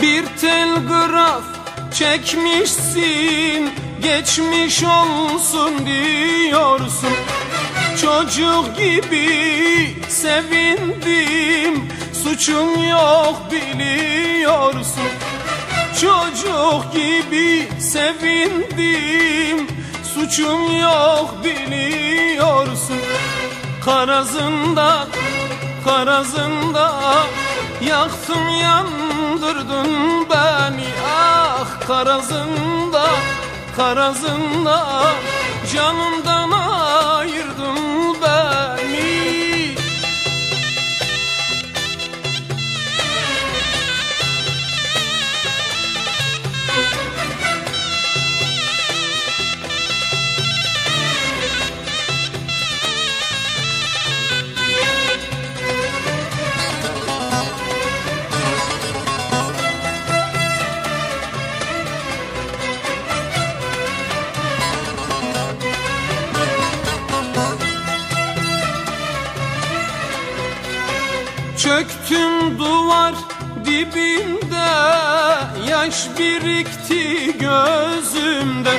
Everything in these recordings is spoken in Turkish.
Bir telgraf çekmişsin Geçmiş olsun diyorsun. Çocuk gibi sevindim Suçum yok biliyorsun. Çocuk gibi sevindim Suçum yok biliyorsun. Karazından, karazından Yaktın yandırdın beni Ah karazında, karazında. Canımdan Çöktüm duvar dibinde Yaş birikti gözümde.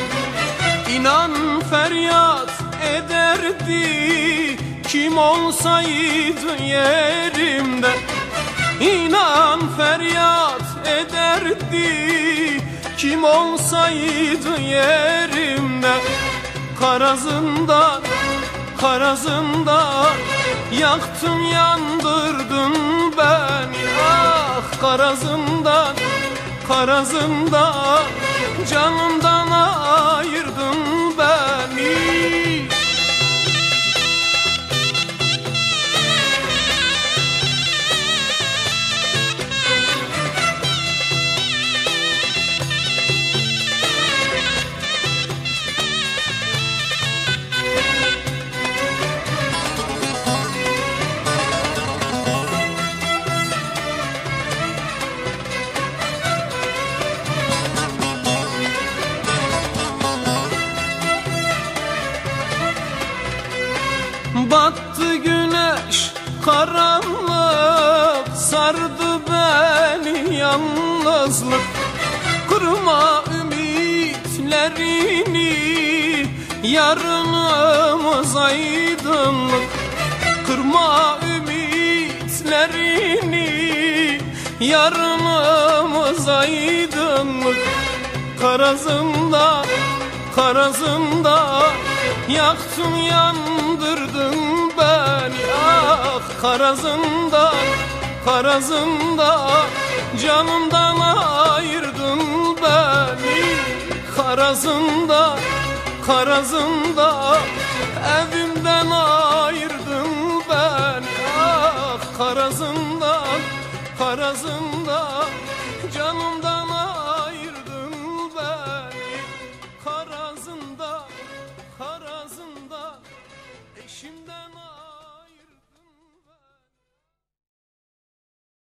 İnan feryat ederdi Kim olsaydı yerimde. İnan feryat ederdi Kim olsaydı yerimde. Karazından Yaktın yandırdın beni Ah karazından, karazından karanlık Sardı beni yalnızlık. Kırma ümitlerini Yarınımız aydınlık. Kırma ümitlerini Yarınımız aydınlık. Karazında, karazında Yaktın beni Karazında, karazında Canımdan ayırdın beni. Karazında, karazında Evimden ayırdın beni. Ah karazında, karazında Canımdan